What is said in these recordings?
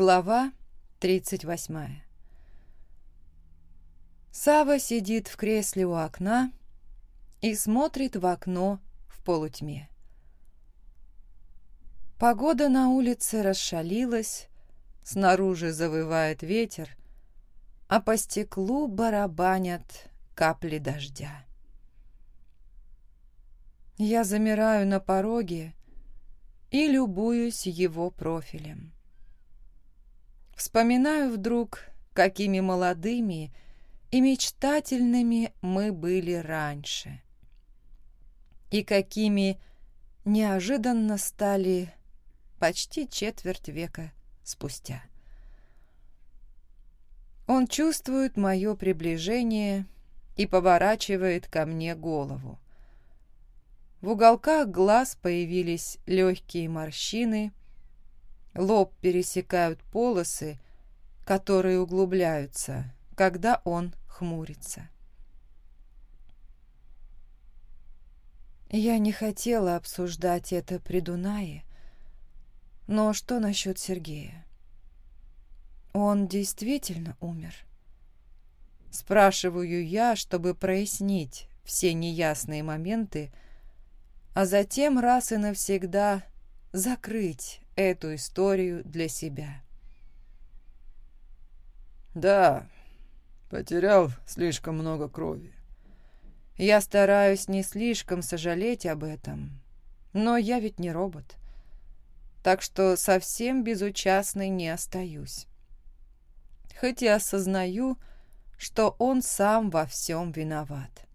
Глава 38 Сава сидит в кресле у окна и смотрит в окно в полутьме. Погода на улице расшалилась, снаружи завывает ветер, а по стеклу барабанят капли дождя. Я замираю на пороге и любуюсь его профилем. Вспоминаю вдруг, какими молодыми и мечтательными мы были раньше. И какими неожиданно стали почти четверть века спустя. Он чувствует мое приближение и поворачивает ко мне голову. В уголках глаз появились легкие морщины, Лоб пересекают полосы, которые углубляются, когда он хмурится. Я не хотела обсуждать это при Дунае, но что насчет Сергея? Он действительно умер? Спрашиваю я, чтобы прояснить все неясные моменты, а затем раз и навсегда закрыть эту историю для себя. Да, потерял слишком много крови. Я стараюсь не слишком сожалеть об этом, но я ведь не робот, так что совсем безучастной не остаюсь. Хоть и осознаю, что он сам во всем виноват.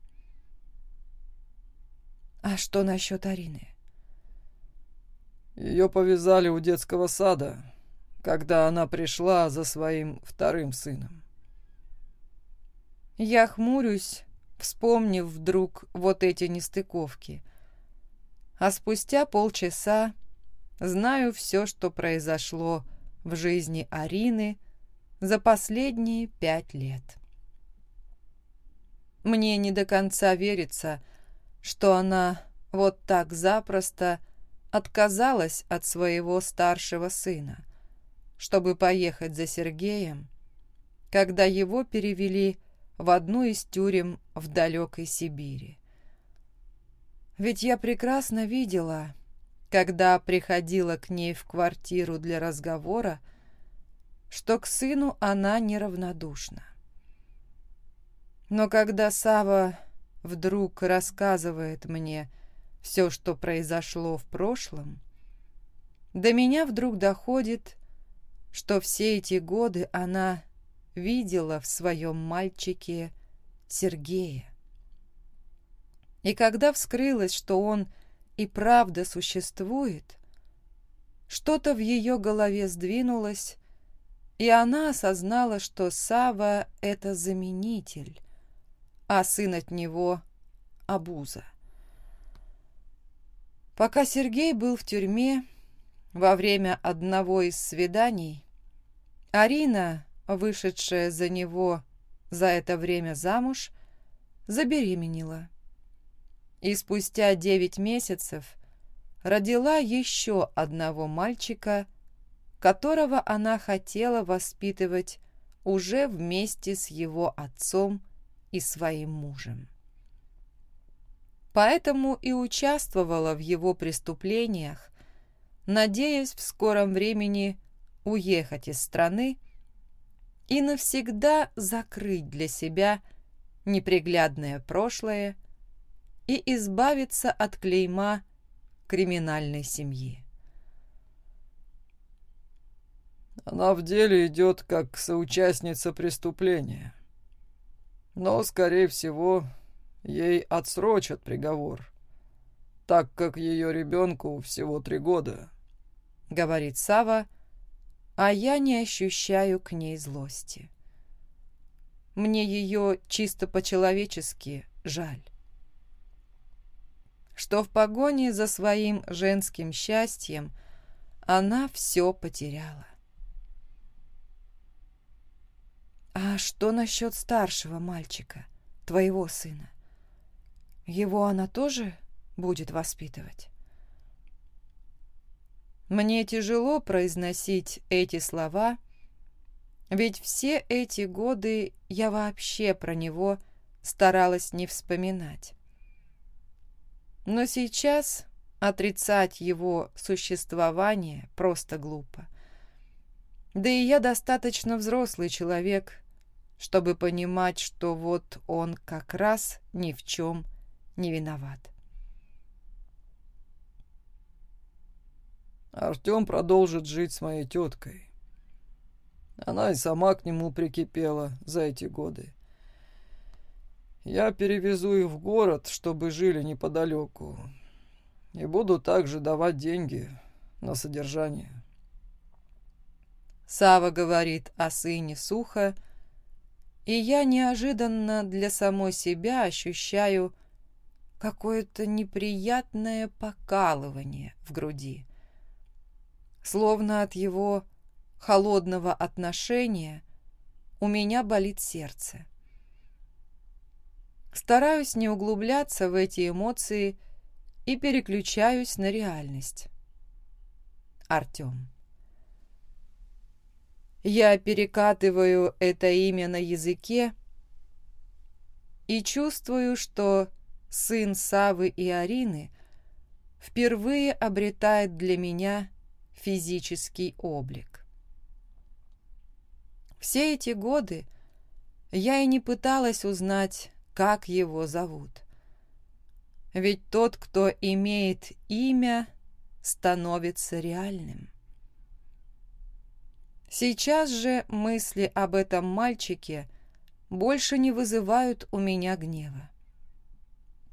А что насчет Арины? Ее повязали у детского сада, когда она пришла за своим вторым сыном. Я хмурюсь, вспомнив вдруг вот эти нестыковки. А спустя полчаса знаю все, что произошло в жизни Арины за последние пять лет. Мне не до конца верится, что она вот так запросто отказалась от своего старшего сына, чтобы поехать за Сергеем, когда его перевели в одну из тюрем в далекой Сибири. Ведь я прекрасно видела, когда приходила к ней в квартиру для разговора, что к сыну она неравнодушна. Но когда Сава вдруг рассказывает мне, все, что произошло в прошлом, до меня вдруг доходит, что все эти годы она видела в своем мальчике Сергея. И когда вскрылось, что он и правда существует, что-то в ее голове сдвинулось, и она осознала, что Сава — это заменитель, а сын от него — обуза. Пока Сергей был в тюрьме, во время одного из свиданий, Арина, вышедшая за него за это время замуж, забеременела. И спустя девять месяцев родила еще одного мальчика, которого она хотела воспитывать уже вместе с его отцом и своим мужем поэтому и участвовала в его преступлениях, надеясь в скором времени уехать из страны и навсегда закрыть для себя неприглядное прошлое и избавиться от клейма криминальной семьи. Она в деле идет как соучастница преступления. Но, скорее всего, ей отсрочат приговор, так как ее ребенку всего три года», — говорит Сава, а я не ощущаю к ней злости. Мне ее чисто по-человечески жаль. Что в погоне за своим женским счастьем она все потеряла. «А что насчет старшего мальчика, твоего сына?» Его она тоже будет воспитывать? Мне тяжело произносить эти слова, ведь все эти годы я вообще про него старалась не вспоминать. Но сейчас отрицать его существование просто глупо. Да и я достаточно взрослый человек, чтобы понимать, что вот он как раз ни в чем не виноват. Артем продолжит жить с моей теткой. Она и сама к нему прикипела за эти годы. Я перевезу их в город, чтобы жили неподалеку. И буду также давать деньги на содержание. Сава говорит о сыне сухо, и я неожиданно для самой себя ощущаю какое-то неприятное покалывание в груди. Словно от его холодного отношения у меня болит сердце. Стараюсь не углубляться в эти эмоции и переключаюсь на реальность. Артем. Я перекатываю это имя на языке и чувствую, что сын Савы и Арины впервые обретает для меня физический облик. Все эти годы я и не пыталась узнать, как его зовут. Ведь тот, кто имеет имя, становится реальным. Сейчас же мысли об этом мальчике больше не вызывают у меня гнева.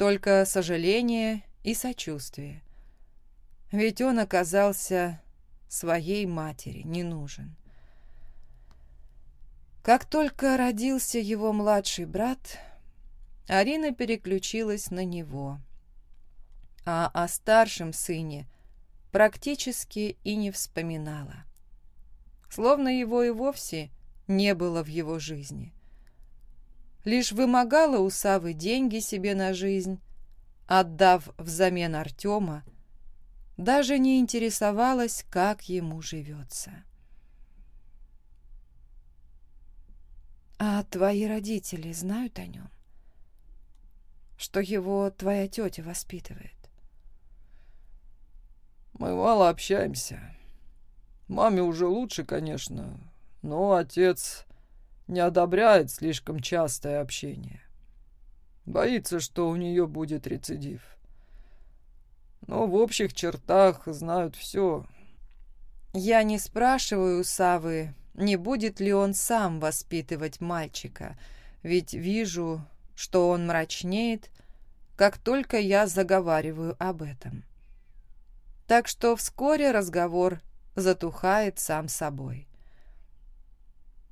Только сожаление и сочувствие. Ведь он оказался своей матери не нужен. Как только родился его младший брат, Арина переключилась на него, а о старшем сыне практически и не вспоминала. Словно его и вовсе не было в его жизни. Лишь вымогала у Савы деньги себе на жизнь, отдав взамен Артема, даже не интересовалась, как ему живется. «А твои родители знают о нем? Что его твоя тетя воспитывает?» «Мы мало общаемся. Маме уже лучше, конечно, но отец не одобряет слишком частое общение. Боится, что у нее будет рецидив но в общих чертах знают все. Я не спрашиваю Савы, не будет ли он сам воспитывать мальчика, ведь вижу, что он мрачнеет, как только я заговариваю об этом. Так что вскоре разговор затухает сам собой.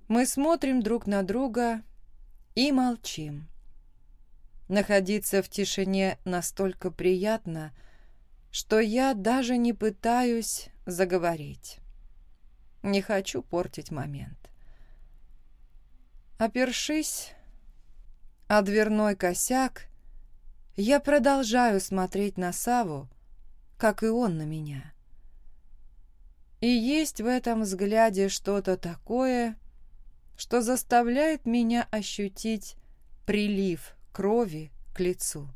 Мы смотрим друг на друга и молчим. Находиться в тишине настолько приятно, что я даже не пытаюсь заговорить. Не хочу портить момент. Опершись о дверной косяк, я продолжаю смотреть на Саву, как и он на меня. И есть в этом взгляде что-то такое, что заставляет меня ощутить прилив крови к лицу.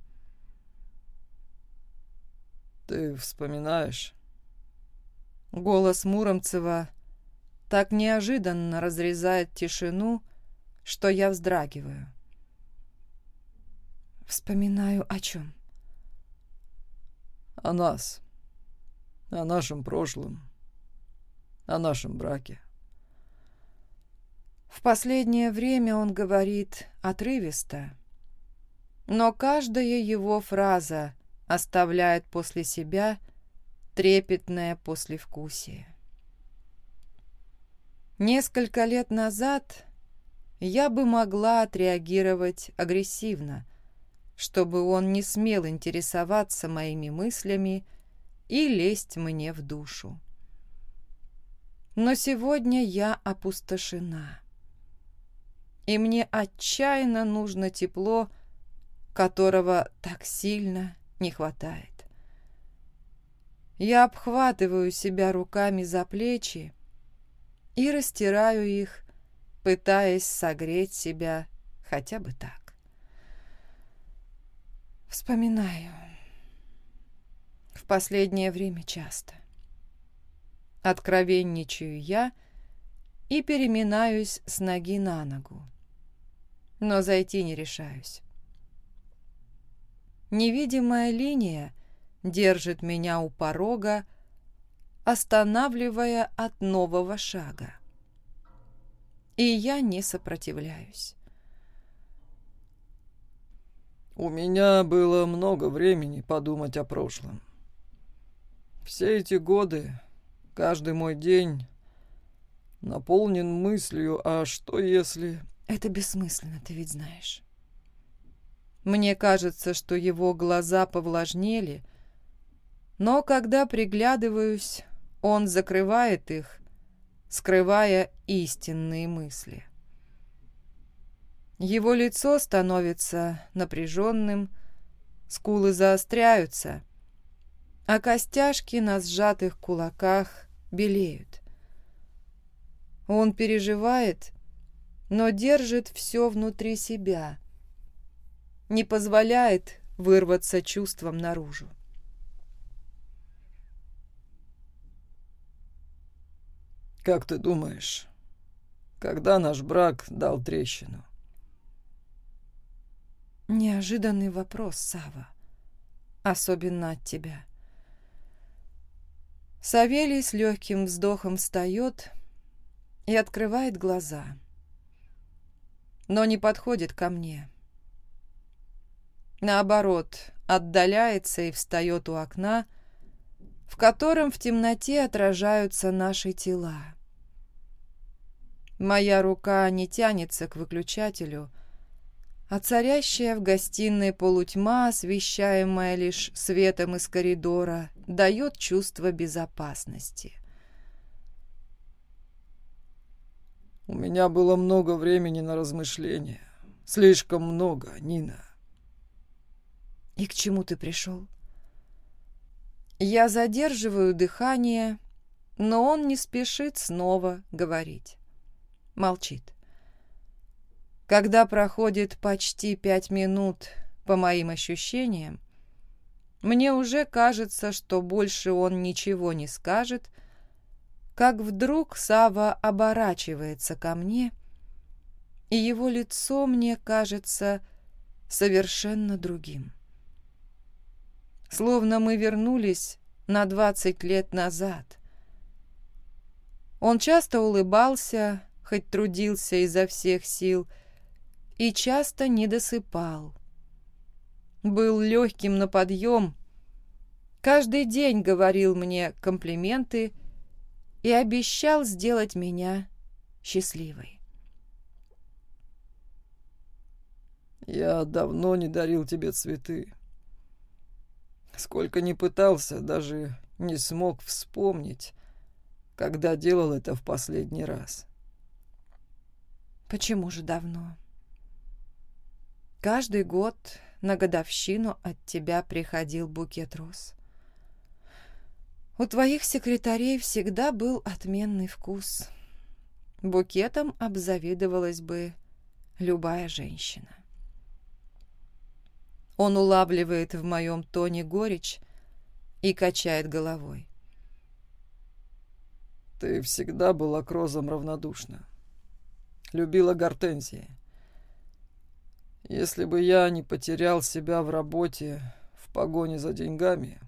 Ты вспоминаешь? Голос Муромцева так неожиданно разрезает тишину, что я вздрагиваю. Вспоминаю о чем? О нас. О нашем прошлом. О нашем браке. Последнее время он говорит отрывисто, но каждая его фраза оставляет после себя трепетное послевкусие. Несколько лет назад я бы могла отреагировать агрессивно, чтобы он не смел интересоваться моими мыслями и лезть мне в душу. Но сегодня я опустошена, и мне отчаянно нужно тепло, которого так сильно не хватает. Я обхватываю себя руками за плечи и растираю их, пытаясь согреть себя хотя бы так. Вспоминаю. В последнее время часто. Откровенничаю я и переминаюсь с ноги на ногу. Но зайти не решаюсь. Невидимая линия держит меня у порога, останавливая от нового шага. И я не сопротивляюсь. У меня было много времени подумать о прошлом. Все эти годы, каждый мой день наполнен мыслью, а что если... Это бессмысленно, ты ведь знаешь. Мне кажется, что его глаза повлажнели, но когда приглядываюсь, он закрывает их, скрывая истинные мысли. Его лицо становится напряженным, скулы заостряются, а костяшки на сжатых кулаках белеют. Он переживает, но держит все внутри себя, не позволяет вырваться чувством наружу. «Как ты думаешь, когда наш брак дал трещину?» Неожиданный вопрос, Сава. Особенно от тебя. Савелий с легким вздохом встает и открывает глаза. Но не подходит ко мне. Наоборот, отдаляется и встает у окна, в котором в темноте отражаются наши тела. Моя рука не тянется к выключателю, а царящая в гостиной полутьма, освещаемая лишь светом из коридора, дает чувство безопасности. «У меня было много времени на размышления. Слишком много, Нина. «И к чему ты пришел?» Я задерживаю дыхание, но он не спешит снова говорить. Молчит. Когда проходит почти пять минут, по моим ощущениям, мне уже кажется, что больше он ничего не скажет, как вдруг Сава оборачивается ко мне, и его лицо мне кажется совершенно другим словно мы вернулись на двадцать лет назад. Он часто улыбался, хоть трудился изо всех сил, и часто не досыпал. Был легким на подъем, каждый день говорил мне комплименты и обещал сделать меня счастливой. «Я давно не дарил тебе цветы», Сколько ни пытался, даже не смог вспомнить, когда делал это в последний раз. Почему же давно? Каждый год на годовщину от тебя приходил букет роз. У твоих секретарей всегда был отменный вкус. Букетом обзавидовалась бы любая женщина. Он улавливает в моем тоне горечь и качает головой. Ты всегда была к розам равнодушна. Любила гортензии. Если бы я не потерял себя в работе в погоне за деньгами,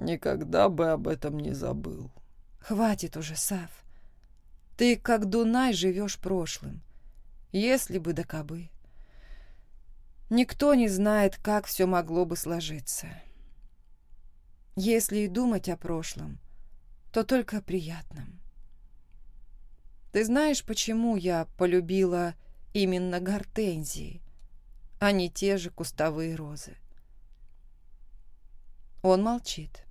никогда бы об этом не забыл. Хватит уже, Сав. Ты как Дунай живешь прошлым. Если бы да кабы. Никто не знает, как все могло бы сложиться. Если и думать о прошлом, то только о приятном. Ты знаешь, почему я полюбила именно гортензии, а не те же кустовые розы? Он молчит.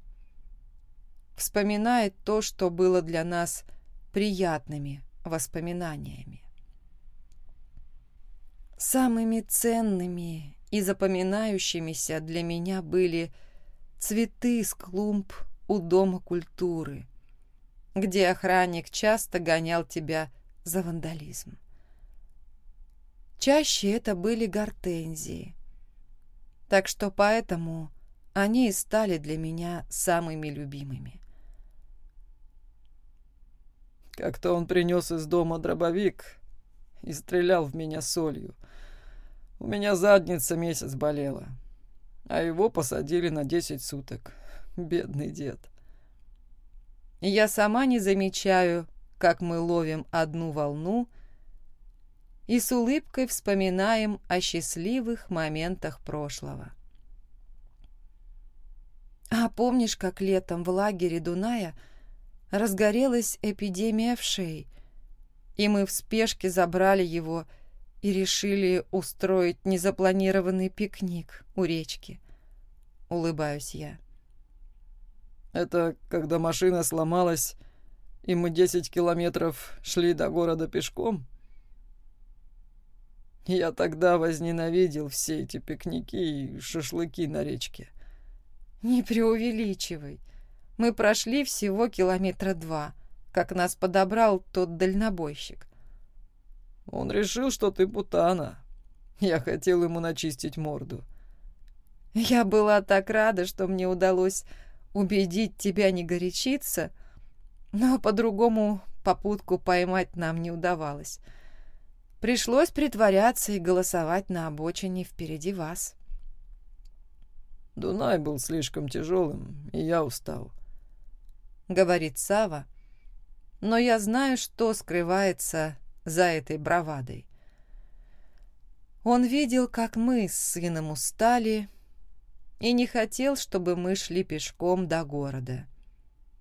Вспоминает то, что было для нас приятными воспоминаниями. Самыми ценными и запоминающимися для меня были цветы с клумб у Дома культуры, где охранник часто гонял тебя за вандализм. Чаще это были гортензии, так что поэтому они и стали для меня самыми любимыми. Как-то он принес из дома дробовик и стрелял в меня солью. У меня задница месяц болела, а его посадили на десять суток. Бедный дед. Я сама не замечаю, как мы ловим одну волну и с улыбкой вспоминаем о счастливых моментах прошлого. А помнишь, как летом в лагере Дуная разгорелась эпидемия вшей, и мы в спешке забрали его и решили устроить незапланированный пикник у речки. Улыбаюсь я. Это когда машина сломалась, и мы десять километров шли до города пешком? Я тогда возненавидел все эти пикники и шашлыки на речке. Не преувеличивай. Мы прошли всего километра два, как нас подобрал тот дальнобойщик. Он решил, что ты путана. Я хотел ему начистить морду. Я была так рада, что мне удалось убедить тебя не горячиться, но по-другому попутку поймать нам не удавалось. Пришлось притворяться и голосовать на обочине впереди вас. Дунай был слишком тяжелым, и я устал говорит Сава, но я знаю, что скрывается за этой бравадой. Он видел, как мы с сыном устали, и не хотел, чтобы мы шли пешком до города.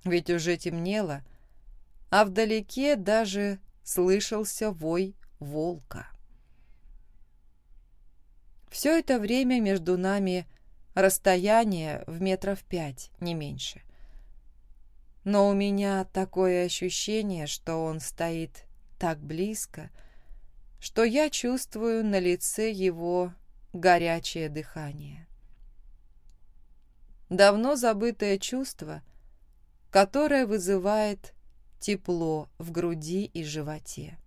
Ведь уже темнело, а вдалеке даже слышался вой волка. Все это время между нами расстояние в метров пять, не меньше но у меня такое ощущение, что он стоит так близко, что я чувствую на лице его горячее дыхание. Давно забытое чувство, которое вызывает тепло в груди и животе.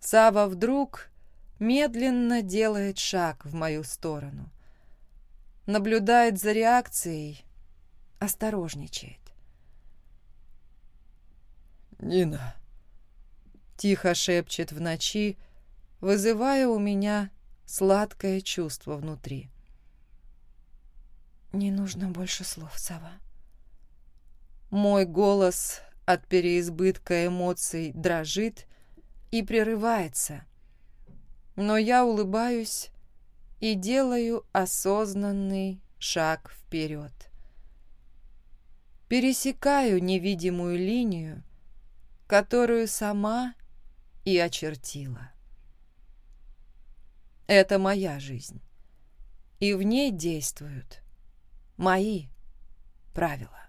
Сава вдруг медленно делает шаг в мою сторону, наблюдает за реакцией, осторожничает. «Нина!» — тихо шепчет в ночи, вызывая у меня сладкое чувство внутри. «Не нужно больше слов, сова». Мой голос от переизбытка эмоций дрожит и прерывается, но я улыбаюсь и делаю осознанный шаг вперед пересекаю невидимую линию, которую сама и очертила. Это моя жизнь, и в ней действуют мои правила.